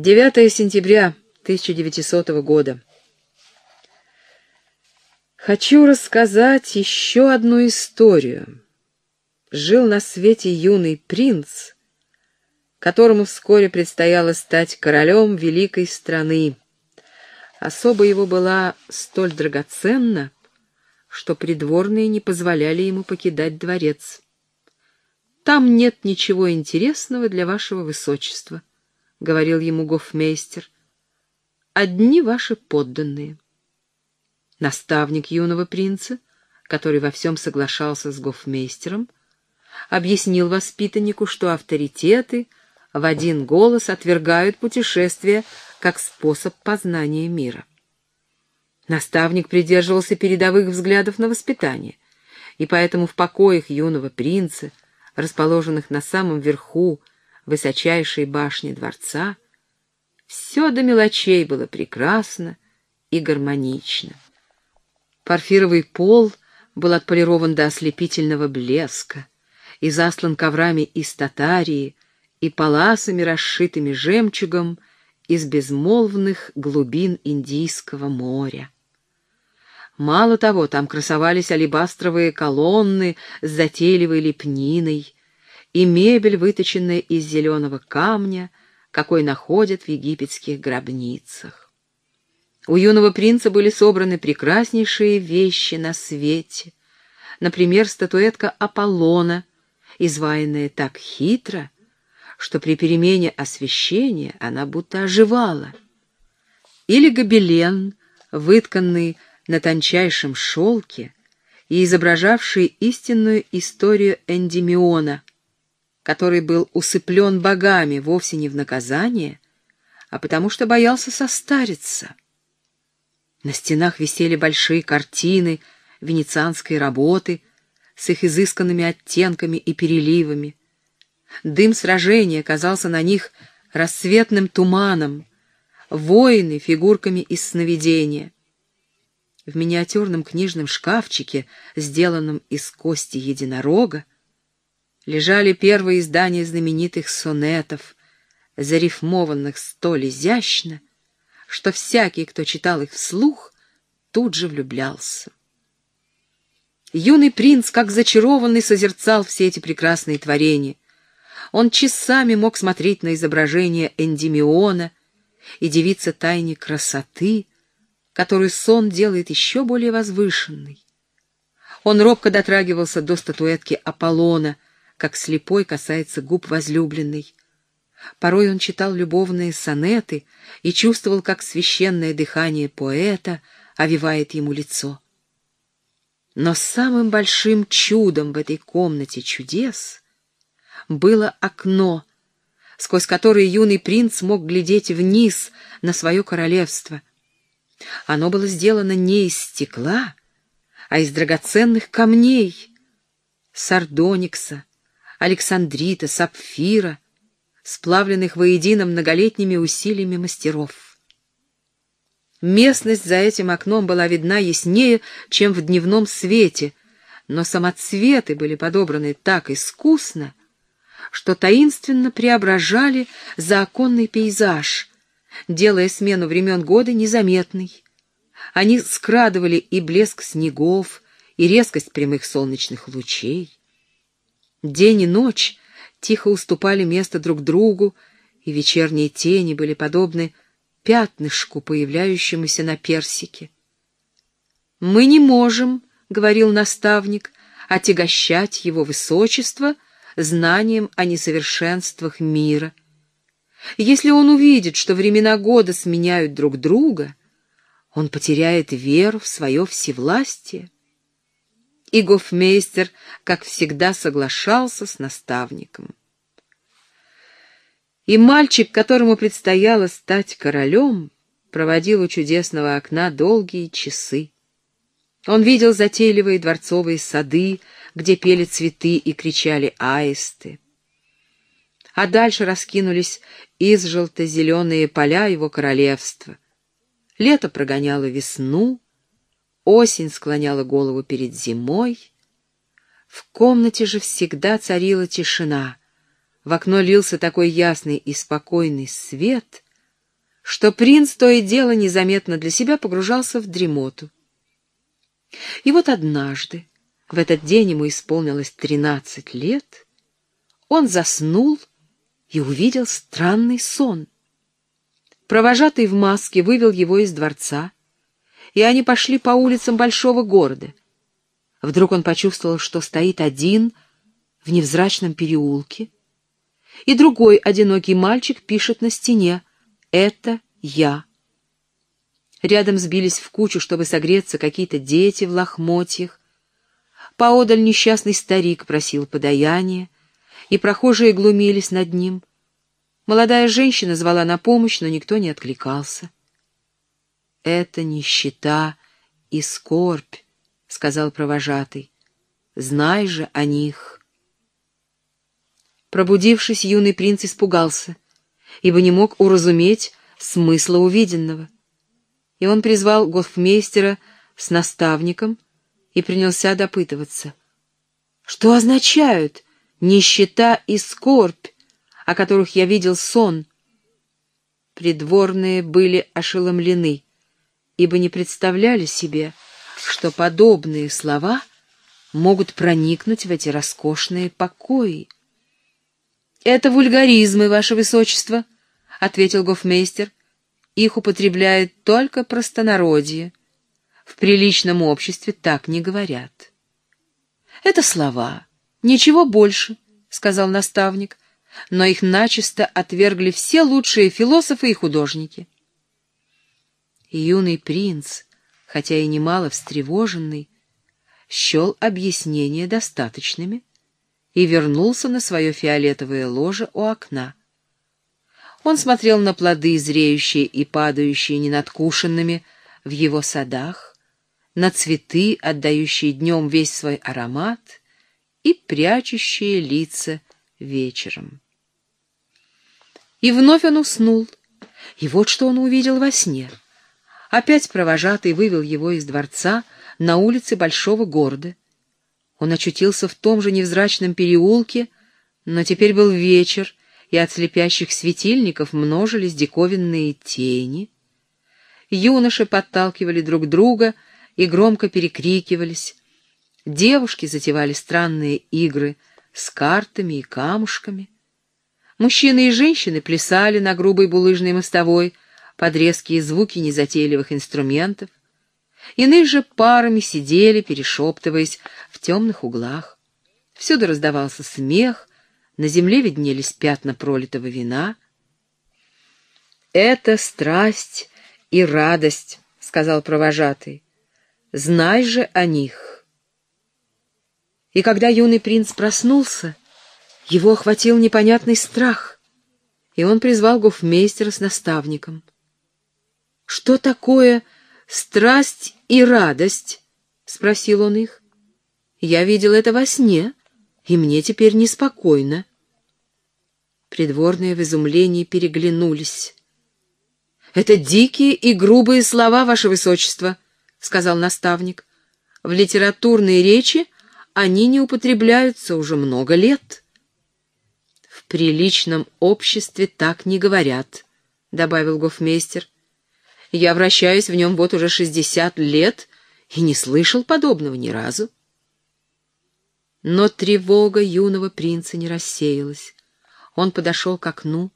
9 сентября 1900 года. Хочу рассказать еще одну историю. Жил на свете юный принц, которому вскоре предстояло стать королем великой страны. Особо его была столь драгоценна, что придворные не позволяли ему покидать дворец. «Там нет ничего интересного для вашего высочества», — говорил ему гофмейстер. «Одни ваши подданные». Наставник юного принца, который во всем соглашался с гофмейстером, объяснил воспитаннику, что авторитеты в один голос отвергают путешествие как способ познания мира. Наставник придерживался передовых взглядов на воспитание, и поэтому в покоях юного принца, расположенных на самом верху высочайшей башни дворца, все до мелочей было прекрасно и гармонично. Парфировый пол был отполирован до ослепительного блеска и заслан коврами из татарии и паласами, расшитыми жемчугом из безмолвных глубин Индийского моря. Мало того, там красовались алебастровые колонны с затейливой лепниной и мебель, выточенная из зеленого камня, какой находят в египетских гробницах. У юного принца были собраны прекраснейшие вещи на свете. Например, статуэтка Аполлона, изваянная так хитро, что при перемене освещения она будто оживала. Или гобелен, вытканный на тончайшем шелке и изображавший истинную историю Эндимиона, который был усыплен богами вовсе не в наказание, а потому что боялся состариться. На стенах висели большие картины венецианской работы с их изысканными оттенками и переливами. Дым сражения казался на них рассветным туманом, воины — фигурками из сновидения. В миниатюрном книжном шкафчике, сделанном из кости единорога, лежали первые издания знаменитых сонетов, зарифмованных столь изящно, что всякий, кто читал их вслух, тут же влюблялся. Юный принц, как зачарованный, созерцал все эти прекрасные творения. Он часами мог смотреть на изображение Эндимиона и дивиться тайне красоты, которую сон делает еще более возвышенной. Он робко дотрагивался до статуэтки Аполлона, как слепой касается губ возлюбленной. Порой он читал любовные сонеты и чувствовал, как священное дыхание поэта овивает ему лицо. Но самым большим чудом в этой комнате чудес было окно, сквозь которое юный принц мог глядеть вниз на свое королевство. Оно было сделано не из стекла, а из драгоценных камней — сардоникса, александрита, сапфира — сплавленных воедино многолетними усилиями мастеров. Местность за этим окном была видна яснее, чем в дневном свете, но самоцветы были подобраны так искусно, что таинственно преображали заоконный пейзаж, делая смену времен года незаметной. Они скрадывали и блеск снегов, и резкость прямых солнечных лучей. День и ночь тихо уступали место друг другу, и вечерние тени были подобны пятнышку, появляющемуся на персике. «Мы не можем, — говорил наставник, — отягощать его высочество знанием о несовершенствах мира. Если он увидит, что времена года сменяют друг друга, он потеряет веру в свое всевластие и гофмейстер, как всегда, соглашался с наставником. И мальчик, которому предстояло стать королем, проводил у чудесного окна долгие часы. Он видел затейливые дворцовые сады, где пели цветы и кричали аисты. А дальше раскинулись из желто-зеленые поля его королевства. Лето прогоняло весну, Осень склоняла голову перед зимой. В комнате же всегда царила тишина. В окно лился такой ясный и спокойный свет, что принц то и дело незаметно для себя погружался в дремоту. И вот однажды, в этот день ему исполнилось тринадцать лет, он заснул и увидел странный сон. Провожатый в маске вывел его из дворца, и они пошли по улицам большого города. Вдруг он почувствовал, что стоит один в невзрачном переулке, и другой одинокий мальчик пишет на стене это я. Рядом сбились в кучу, чтобы согреться какие-то дети в лохмотьях. Поодаль несчастный старик просил подаяния, и прохожие глумились над ним. Молодая женщина звала на помощь, но никто не откликался. «Это нищета и скорбь», — сказал провожатый. «Знай же о них». Пробудившись, юный принц испугался — ибо не мог уразуметь смысла увиденного. И он призвал гофмейстера с наставником и принялся допытываться. Что означают нищета и скорбь, о которых я видел сон? Придворные были ошеломлены, ибо не представляли себе, что подобные слова могут проникнуть в эти роскошные покои. «Это вульгаризмы, ваше высочество», — ответил гофмейстер. «Их употребляет только простонародье. В приличном обществе так не говорят». «Это слова, ничего больше», — сказал наставник, «но их начисто отвергли все лучшие философы и художники». Юный принц, хотя и немало встревоженный, счел объяснения достаточными и вернулся на свое фиолетовое ложе у окна. Он смотрел на плоды, зреющие и падающие ненадкушенными в его садах, на цветы, отдающие днем весь свой аромат, и прячущие лица вечером. И вновь он уснул. И вот что он увидел во сне. Опять провожатый вывел его из дворца на улице большого города, он очутился в том же невзрачном переулке, но теперь был вечер, и от слепящих светильников множились диковинные тени. Юноши подталкивали друг друга и громко перекрикивались. Девушки затевали странные игры с картами и камушками. Мужчины и женщины плясали на грубой булыжной мостовой под резкие звуки незатейливых инструментов. Иные же парами сидели, перешептываясь в темных углах. Всюду раздавался смех, на земле виднелись пятна пролитого вина. «Это страсть и радость», — сказал провожатый. «Знай же о них». И когда юный принц проснулся, его охватил непонятный страх, и он призвал гофмейстера с наставником. «Что такое страсть и радость?» — спросил он их. «Я видел это во сне, и мне теперь неспокойно». Придворные в изумлении переглянулись. «Это дикие и грубые слова, ваше высочество», — сказал наставник. «В литературной речи они не употребляются уже много лет». «В приличном обществе так не говорят», — добавил гофмейстер. Я вращаюсь в нем вот уже шестьдесят лет и не слышал подобного ни разу. Но тревога юного принца не рассеялась. Он подошел к окну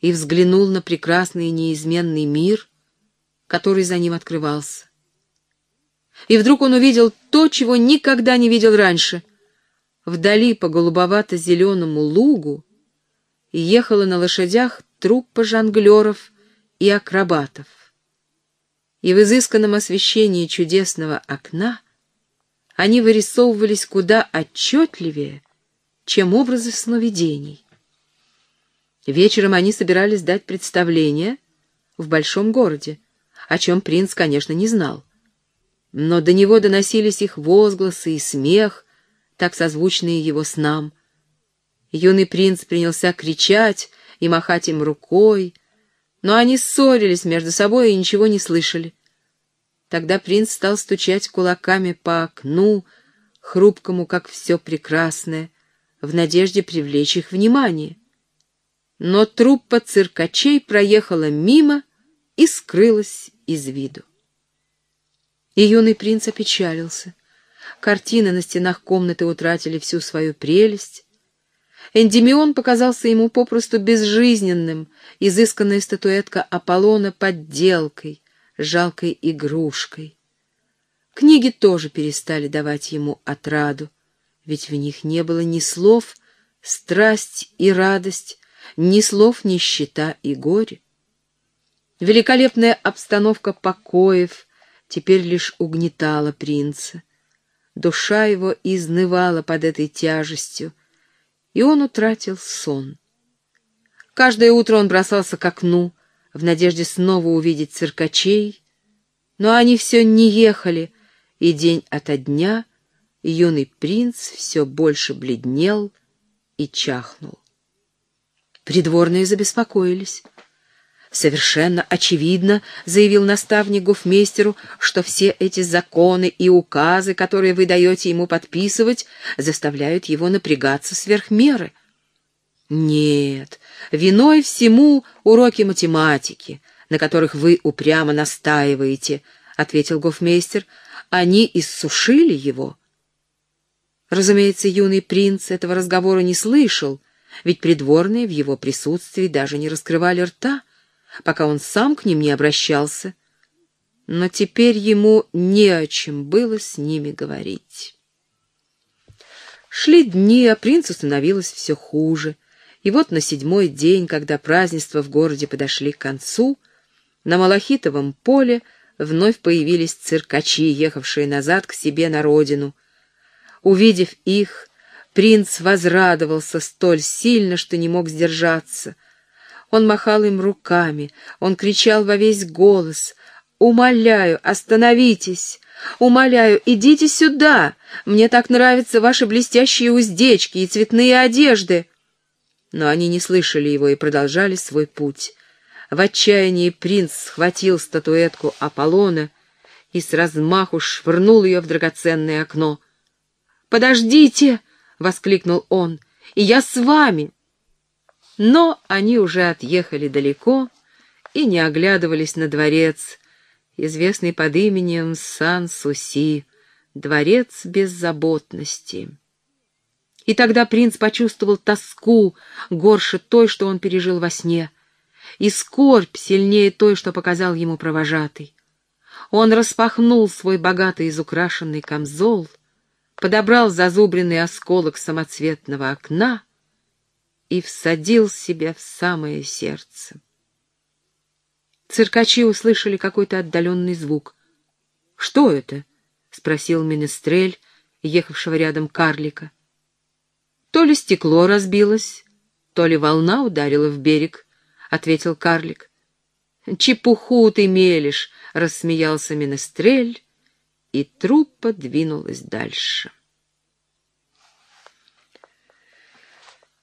и взглянул на прекрасный и неизменный мир, который за ним открывался. И вдруг он увидел то, чего никогда не видел раньше. Вдали по голубовато-зеленому лугу ехала на лошадях труппа жонглеров и акробатов и в изысканном освещении чудесного окна они вырисовывались куда отчетливее, чем образы сновидений. Вечером они собирались дать представление в большом городе, о чем принц, конечно, не знал. Но до него доносились их возгласы и смех, так созвучные его снам. Юный принц принялся кричать и махать им рукой, но они ссорились между собой и ничего не слышали. Тогда принц стал стучать кулаками по окну, хрупкому, как все прекрасное, в надежде привлечь их внимание. Но труппа циркачей проехала мимо, и скрылась из виду. И юный принц опечалился. Картины на стенах комнаты утратили всю свою прелесть. Эндимион показался ему попросту безжизненным, изысканная статуэтка Аполлона подделкой, жалкой игрушкой. Книги тоже перестали давать ему отраду, ведь в них не было ни слов «страсть» и «радость», ни слов «нищета» и «горе». Великолепная обстановка покоев теперь лишь угнетала принца. Душа его изнывала под этой тяжестью, и он утратил сон. Каждое утро он бросался к окну, в надежде снова увидеть циркачей, но они все не ехали, и день ото дня юный принц все больше бледнел и чахнул. Придворные забеспокоились. Совершенно очевидно, заявил наставник гофмейстеру, что все эти законы и указы, которые вы даете ему подписывать, заставляют его напрягаться сверх меры. Нет, виной всему уроки математики, на которых вы упрямо настаиваете, ответил гофмейстер. Они иссушили его. Разумеется, юный принц этого разговора не слышал, ведь придворные в его присутствии даже не раскрывали рта пока он сам к ним не обращался. Но теперь ему не о чем было с ними говорить. Шли дни, а принцу становилось все хуже. И вот на седьмой день, когда празднества в городе подошли к концу, на Малахитовом поле вновь появились циркачи, ехавшие назад к себе на родину. Увидев их, принц возрадовался столь сильно, что не мог сдержаться — он махал им руками, он кричал во весь голос. «Умоляю, остановитесь! Умоляю, идите сюда! Мне так нравятся ваши блестящие уздечки и цветные одежды!» Но они не слышали его и продолжали свой путь. В отчаянии принц схватил статуэтку Аполлона и с размаху швырнул ее в драгоценное окно. «Подождите!» — воскликнул он. «И я с вами!» Но они уже отъехали далеко и не оглядывались на дворец, известный под именем Сан-Суси, дворец беззаботности. И тогда принц почувствовал тоску горше той, что он пережил во сне, и скорбь сильнее той, что показал ему провожатый. Он распахнул свой богатый изукрашенный камзол, подобрал зазубренный осколок самоцветного окна и всадил себя в самое сердце. Циркачи услышали какой-то отдаленный звук. «Что это?» — спросил Менестрель, ехавшего рядом карлика. «То ли стекло разбилось, то ли волна ударила в берег», — ответил карлик. «Чепуху ты мелешь!» — рассмеялся Менестрель, и труппа двинулась дальше.